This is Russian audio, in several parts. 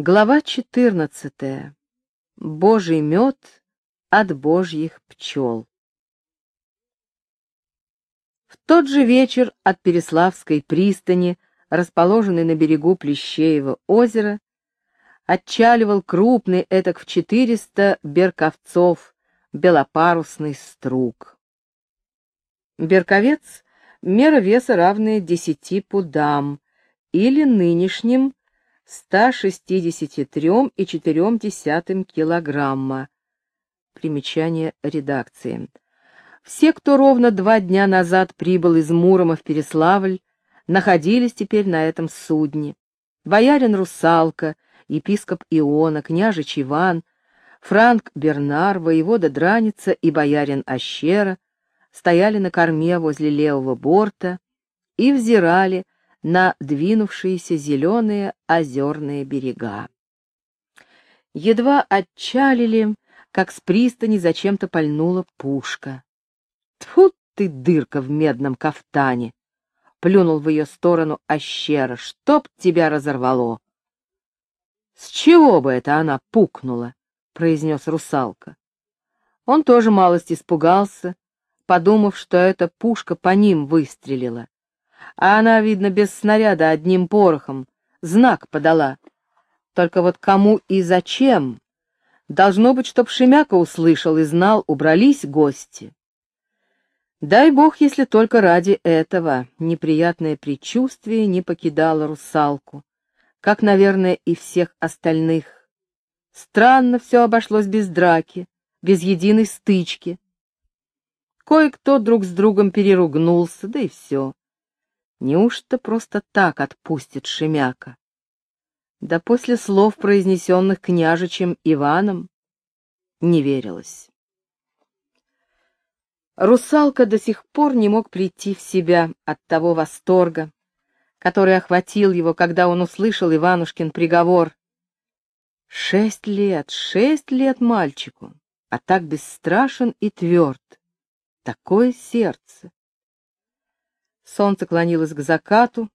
Глава 14. Божий мед от божьих пчел. В тот же вечер от Переславской пристани, расположенной на берегу Плещеева озера, отчаливал крупный этак в 400 берковцов белопарусный струк. Берковец — мера веса, равная 10 пудам, или нынешним 163,4 килограмма. Примечание редакции. Все, кто ровно два дня назад прибыл из Мурома в Переславль, находились теперь на этом судне. Боярин Русалка, епископ Иона, княжич Иван, Франк Бернар, воевода Драница и боярин Ащера стояли на корме возле левого борта и взирали на двинувшиеся зеленые озерные берега. Едва отчалили, как с пристани зачем-то пальнула пушка. Тьфу ты, дырка в медном кафтане! Плюнул в ее сторону ощера. Чтоб тебя разорвало! С чего бы это она пукнула? произнес русалка. Он тоже малость испугался, подумав, что эта пушка по ним выстрелила а она, видно, без снаряда одним порохом, знак подала. Только вот кому и зачем? Должно быть, чтоб Шемяка услышал и знал, убрались гости. Дай бог, если только ради этого неприятное предчувствие не покидало русалку, как, наверное, и всех остальных. Странно все обошлось без драки, без единой стычки. Кое-кто друг с другом переругнулся, да и все. Неужто просто так отпустит Шемяка? Да после слов, произнесенных княжичем Иваном, не верилось. Русалка до сих пор не мог прийти в себя от того восторга, который охватил его, когда он услышал Иванушкин приговор. Шесть лет, шесть лет мальчику, а так бесстрашен и тверд. Такое сердце. Солнце клонилось к закату,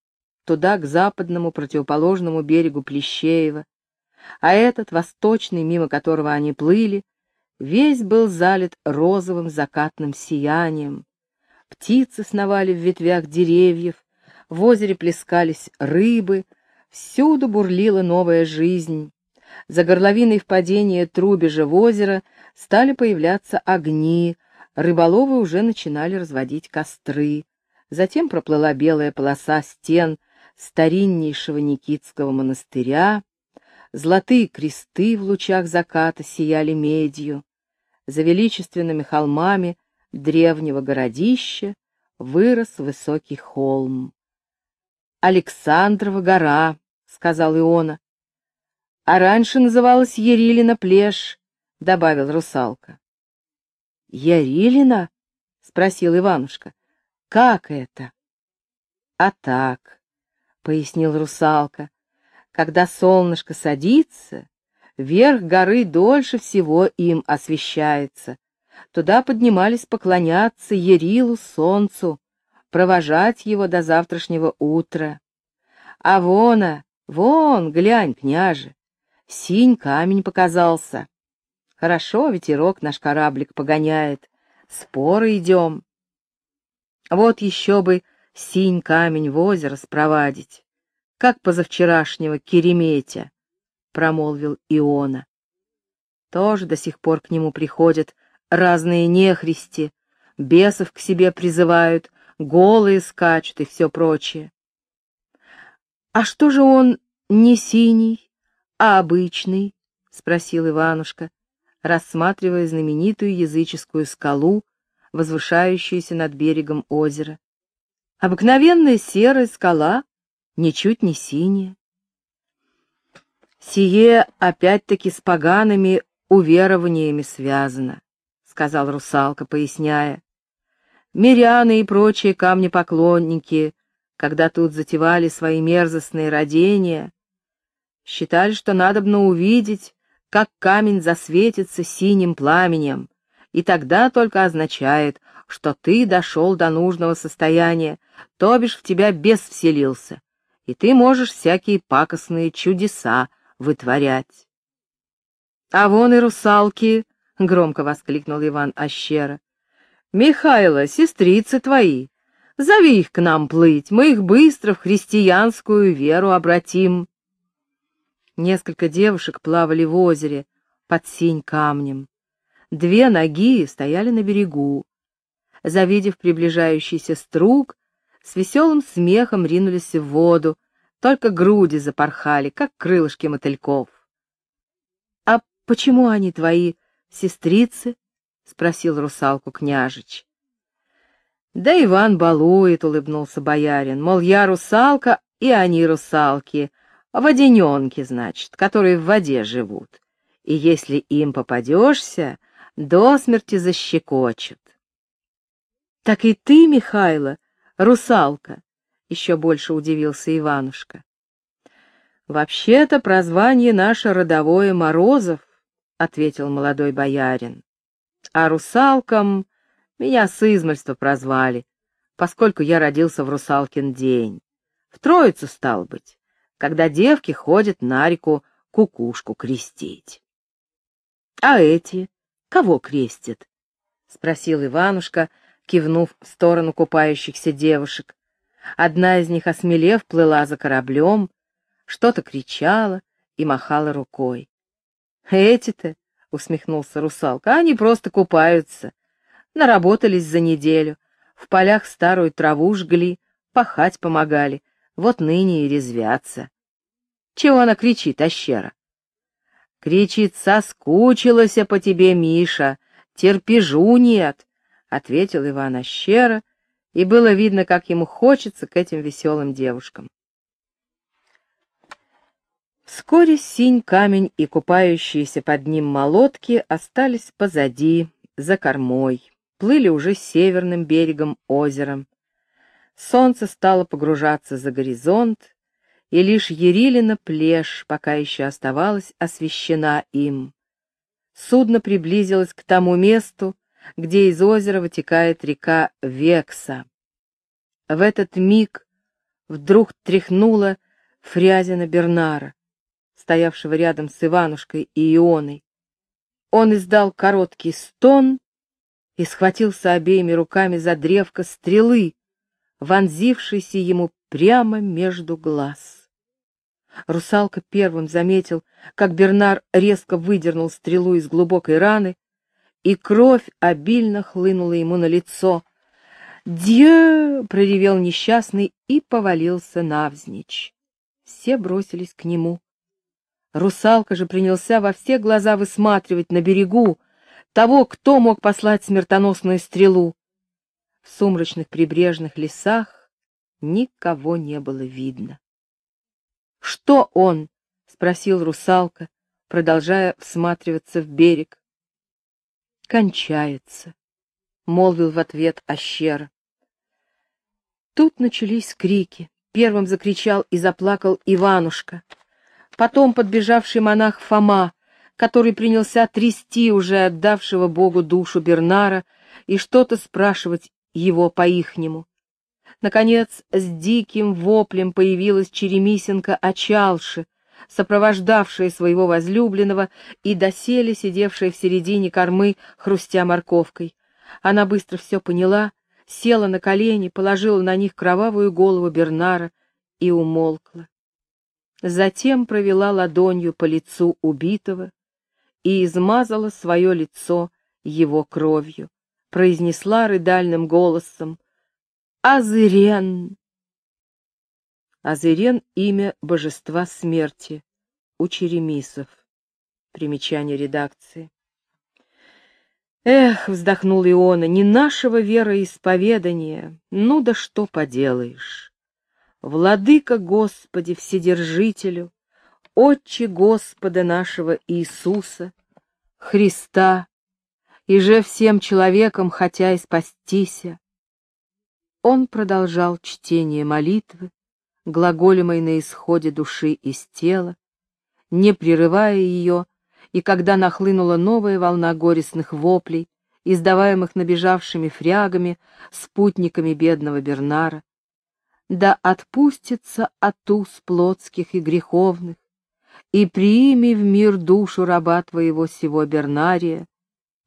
туда, к западному, противоположному берегу Плещеева, а этот, восточный, мимо которого они плыли, весь был залит розовым закатным сиянием. Птицы сновали в ветвях деревьев, в озере плескались рыбы, всюду бурлила новая жизнь. За горловиной впадения Трубежа в озеро стали появляться огни, рыболовы уже начинали разводить костры. Затем проплыла белая полоса стен стариннейшего Никитского монастыря, золотые кресты в лучах заката сияли медью, за величественными холмами древнего городища вырос высокий холм. «Александрова гора», — сказал Иона. «А раньше называлась Ярилина плешь», — добавил русалка. «Ярилина?» — спросил Иванушка. Как это? А так, пояснил русалка, когда солнышко садится, верх горы дольше всего им освещается. Туда поднимались поклоняться Ерилу солнцу, провожать его до завтрашнего утра. А вон, вон, глянь, княже, синь камень показался. Хорошо ветерок наш кораблик погоняет, споры идем. Вот еще бы синь камень в озеро спровадить, как позавчерашнего Кереметя, — промолвил Иона. Тоже до сих пор к нему приходят разные нехристи, бесов к себе призывают, голые скачут и все прочее. — А что же он не синий, а обычный? — спросил Иванушка, рассматривая знаменитую языческую скалу, возвышающуюся над берегом озера. Обыкновенная серая скала, ничуть не синяя. Сие опять-таки с погаными уверованиями связано, — сказал русалка, поясняя. Миряны и прочие камнепоклонники, когда тут затевали свои мерзостные родения, считали, что надобно увидеть, как камень засветится синим пламенем, и тогда только означает, что ты дошел до нужного состояния, то бишь в тебя бес вселился, и ты можешь всякие пакостные чудеса вытворять. — А вон и русалки! — громко воскликнул Иван Ощера. — Михайло, сестрицы твои, зови их к нам плыть, мы их быстро в христианскую веру обратим. Несколько девушек плавали в озере под синь камнем. Две ноги стояли на берегу. Завидев приближающийся струг, с веселым смехом ринулись в воду, только груди запорхали, как крылышки мотыльков. — А почему они твои сестрицы? — спросил русалку княжич. — Да Иван балует, — улыбнулся боярин, — мол, я русалка, и они русалки, водененки, значит, которые в воде живут. И если им попадешься, до смерти защекочут. — Так и ты, Михайло, русалка, — еще больше удивился Иванушка. — Вообще-то прозвание наше родовое Морозов, — ответил молодой боярин. — А русалкам меня с измальства прозвали, поскольку я родился в русалкин день. В Троицу, стал быть, когда девки ходят на реку кукушку крестить. — А эти кого крестят? — спросил Иванушка, — кивнув в сторону купающихся девушек. Одна из них, осмелев, плыла за кораблем, что-то кричала и махала рукой. «Эти-то», — усмехнулся русалка, — «они просто купаются. Наработались за неделю, в полях старую траву жгли, пахать помогали, вот ныне и резвятся». «Чего она кричит, ощера?» «Кричит, соскучилась по тебе, Миша, терпежу нет, ответил Иван Ощера, и было видно, как ему хочется к этим веселым девушкам. Вскоре синь камень и купающиеся под ним молотки остались позади, за кормой, плыли уже северным берегом озера. Солнце стало погружаться за горизонт, и лишь Ерилина плешь пока еще оставалась освещена им. Судно приблизилось к тому месту, где из озера вытекает река Векса. В этот миг вдруг тряхнула Фрязина Бернара, стоявшего рядом с Иванушкой и Ионой. Он издал короткий стон и схватился обеими руками за древко стрелы, вонзившейся ему прямо между глаз. Русалка первым заметил, как Бернар резко выдернул стрелу из глубокой раны и кровь обильно хлынула ему на лицо. «Дье!» — проревел несчастный и повалился навзничь. Все бросились к нему. Русалка же принялся во все глаза высматривать на берегу того, кто мог послать смертоносную стрелу. В сумрачных прибрежных лесах никого не было видно. «Что он?» — спросил русалка, продолжая всматриваться в берег кончается, — молвил в ответ Ащера. Тут начались крики. Первым закричал и заплакал Иванушка. Потом подбежавший монах Фома, который принялся трясти уже отдавшего Богу душу Бернара и что-то спрашивать его по-ихнему. Наконец, с диким воплем появилась Черемисенко Очалши, сопровождавшая своего возлюбленного и доселе сидевшая в середине кормы, хрустя морковкой. Она быстро все поняла, села на колени, положила на них кровавую голову Бернара и умолкла. Затем провела ладонью по лицу убитого и измазала свое лицо его кровью, произнесла рыдальным голосом «Азырен!» Азырен — имя божества смерти, у черемисов. Примечание редакции. Эх, вздохнул Иона, не нашего вероисповедания, ну да что поделаешь. Владыка Господи Вседержителю, Отче Господа нашего Иисуса, Христа, и же всем человеком, хотя и спастися. Он продолжал чтение молитвы, глаголемой на исходе души из тела, не прерывая ее, и когда нахлынула новая волна горестных воплей, издаваемых набежавшими фрягами, спутниками бедного Бернара, да отпустится от уз плотских и греховных, и прими в мир душу раба твоего сего Бернария,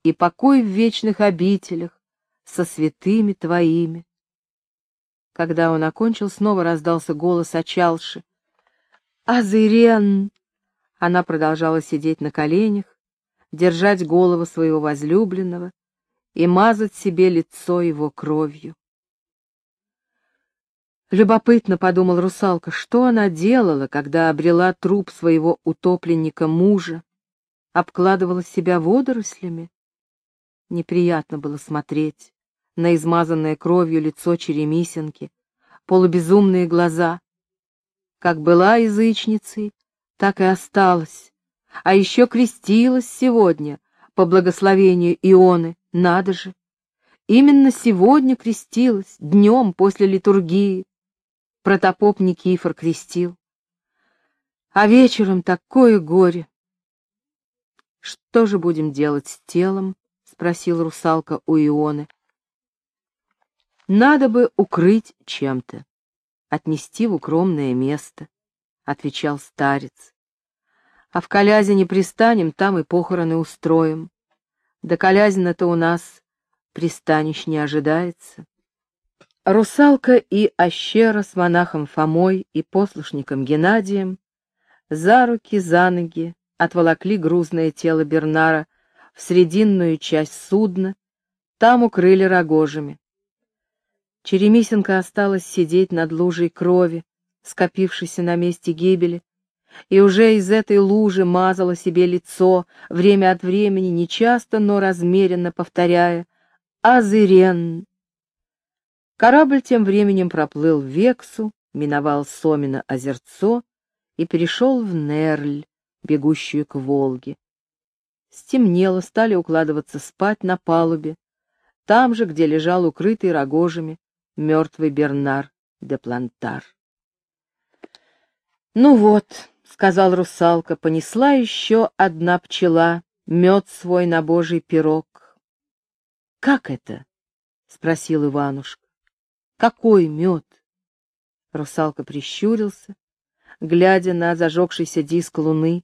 и покой в вечных обителях со святыми твоими. Когда он окончил, снова раздался голос Очалши. «Азырен!» Она продолжала сидеть на коленях, держать голову своего возлюбленного и мазать себе лицо его кровью. Любопытно, — подумал русалка, — что она делала, когда обрела труп своего утопленника мужа, обкладывала себя водорослями? Неприятно было смотреть на измазанное кровью лицо черемисенки, полубезумные глаза. Как была язычницей, так и осталась, а еще крестилась сегодня по благословению Ионы, надо же. Именно сегодня крестилась, днем после литургии, протопоп Никифор крестил. А вечером такое горе. Что же будем делать с телом? спросил русалка у Ионы. Надо бы укрыть чем-то, отнести в укромное место, отвечал старец. А в Колязине пристанем, там и похороны устроим. До Колязина-то у нас пристанищ не ожидается. Русалка и Ащера с монахом Фомой и послушником Геннадием за руки, за ноги отволокли грузное тело Бернара в срединную часть судна, там укрыли рогожами. Черемисенко осталась сидеть над лужей крови, скопившейся на месте гибели, и уже из этой лужи мазала себе лицо, время от времени, нечасто, но размеренно повторяя «Азырен, Корабль тем временем проплыл в Вексу, миновал Сомино озерцо и перешел в Нерль, бегущую к Волге. Стемнело, стали укладываться спать на палубе, там же, где лежал укрытый рогожами мертвый Бернар де Плантар. «Ну вот», — сказал русалка, — понесла еще одна пчела, мед свой на божий пирог. «Как это?» — спросил Иванушка. Какой мед? Русалка прищурился, глядя на зажегшийся диск луны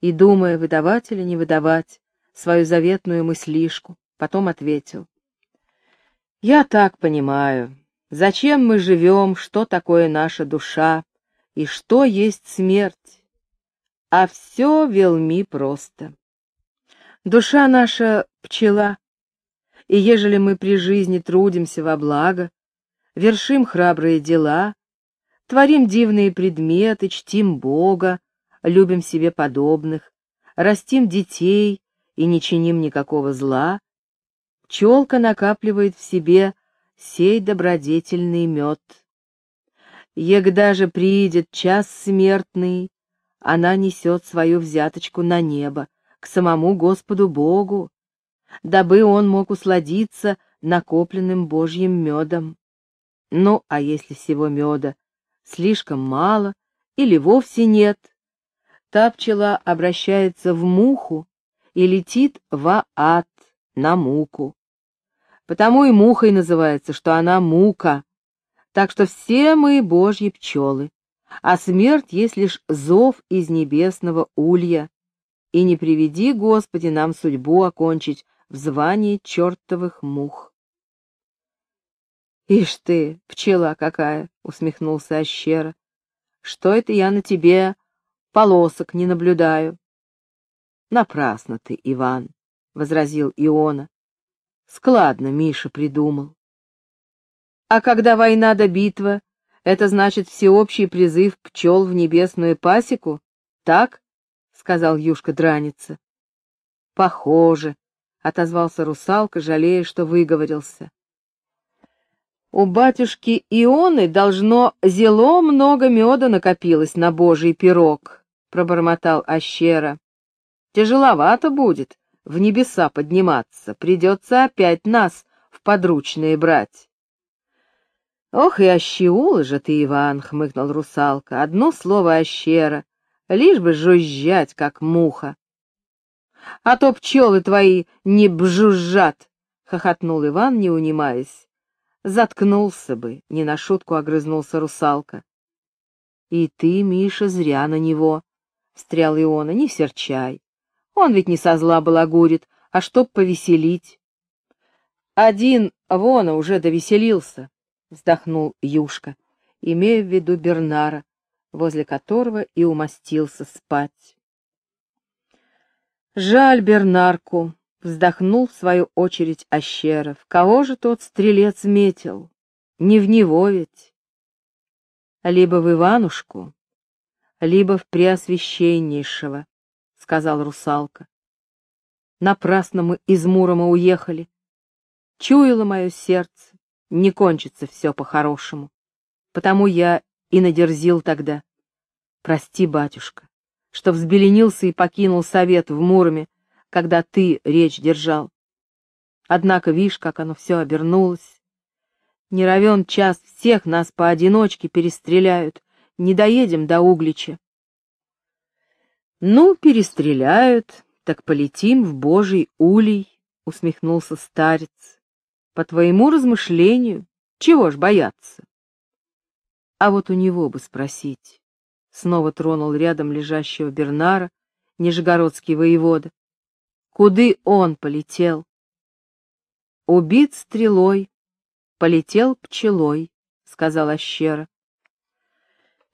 и думая, выдавать или не выдавать свою заветную мыслишку, потом ответил. «Я так понимаю, зачем мы живем, что такое наша душа и что есть смерть. А все велми просто. Душа наша — пчела, и ежели мы при жизни трудимся во благо, вершим храбрые дела, творим дивные предметы, чтим Бога, любим себе подобных, растим детей и не чиним никакого зла, пчелка накапливает в себе сей добродетельный мед. Егда же приидет час смертный, она несет свою взяточку на небо, к самому Господу Богу, дабы он мог усладиться накопленным Божьим медом. Ну, а если всего меда слишком мало или вовсе нет, та пчела обращается в муху и летит в ад на муку. Потому и мухой называется, что она мука. Так что все мы божьи пчелы, а смерть есть лишь зов из небесного улья. И не приведи, Господи, нам судьбу окончить в звании чертовых мух. «Ишь ты, пчела какая!» — усмехнулся Ащера. «Что это я на тебе полосок не наблюдаю?» «Напрасно ты, Иван», — возразил Иона. «Складно Миша придумал». «А когда война да битва, это значит всеобщий призыв пчел в небесную пасеку, так?» — сказал Юшка Драница. «Похоже», — отозвался русалка, жалея, что выговорился. У батюшки Ионы должно зело много меда накопилось на божий пирог, — пробормотал Ащера. Тяжеловато будет в небеса подниматься, придется опять нас в подручные брать. Ох и ощеула же ты, Иван, — хмыкнул русалка, — одно слово Ащера, лишь бы жужжать, как муха. — А то пчелы твои не бжужжат, — хохотнул Иван, не унимаясь. Заткнулся бы, не на шутку огрызнулся русалка. И ты, Миша, зря на него, встрял Иона, — не серчай. Он ведь не со зла балагурит, а чтоб повеселить. Один вон уже довеселился, — вздохнул Юшка, имея в виду Бернара, возле которого и умостился спать. Жаль Бернарку, — вздохнул в свою очередь Ощеров. Кого же тот стрелец метил? Не в него ведь. Либо в Иванушку, либо в Преосвященнейшего, — сказал русалка. Напрасно мы из Мурома уехали. Чуяло мое сердце, не кончится все по-хорошему. Потому я и надерзил тогда. Прости, батюшка, что взбеленился и покинул совет в Муроме, когда ты речь держал. Однако, видишь, как оно все обернулось. Не равен час всех нас поодиночке перестреляют, не доедем до Углича. Ну, перестреляют, так полетим в Божий улей, усмехнулся старец. По твоему размышлению, чего ж бояться? А вот у него бы спросить. Снова тронул рядом лежащего Бернара, нижегородский воевода. Куды он полетел? Убит стрелой, полетел пчелой, сказала Ащера.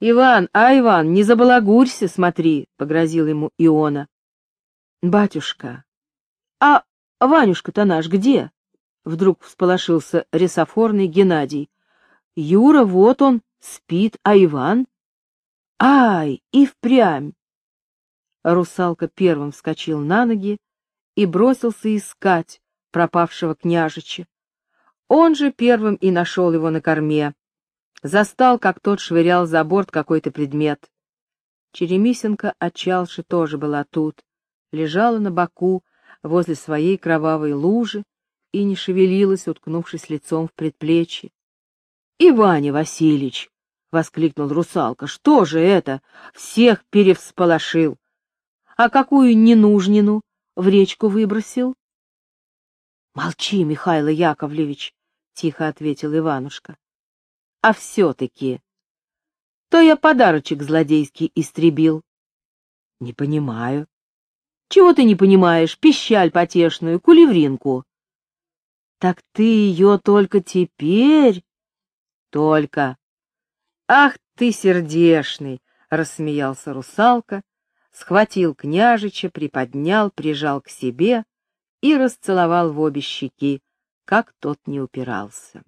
Иван, а, Иван, не забалагурься, смотри, погрозил ему Иона. Батюшка, а Ванюшка-то наш где? Вдруг всполошился ресофорный Геннадий. Юра, вот он, спит, а Иван? Ай, и впрямь! Русалка первым вскочил на ноги и бросился искать пропавшего княжича. Он же первым и нашел его на корме. Застал, как тот швырял за борт какой-то предмет. Черемисенко Очалши тоже была тут, лежала на боку возле своей кровавой лужи и не шевелилась, уткнувшись лицом в предплечье. — Иване Васильевич! — воскликнул русалка. — Что же это? Всех перевсполошил! А какую ненужнину в речку выбросил? — Молчи, Михаил Яковлевич! — тихо ответил Иванушка. — А все-таки... То я подарочек злодейский истребил. — Не понимаю. — Чего ты не понимаешь? Пищаль потешную, кулевринку. — Так ты ее только теперь... — Только. — Ах ты сердешный! — рассмеялся русалка, схватил княжича, приподнял, прижал к себе и расцеловал в обе щеки, как тот не упирался.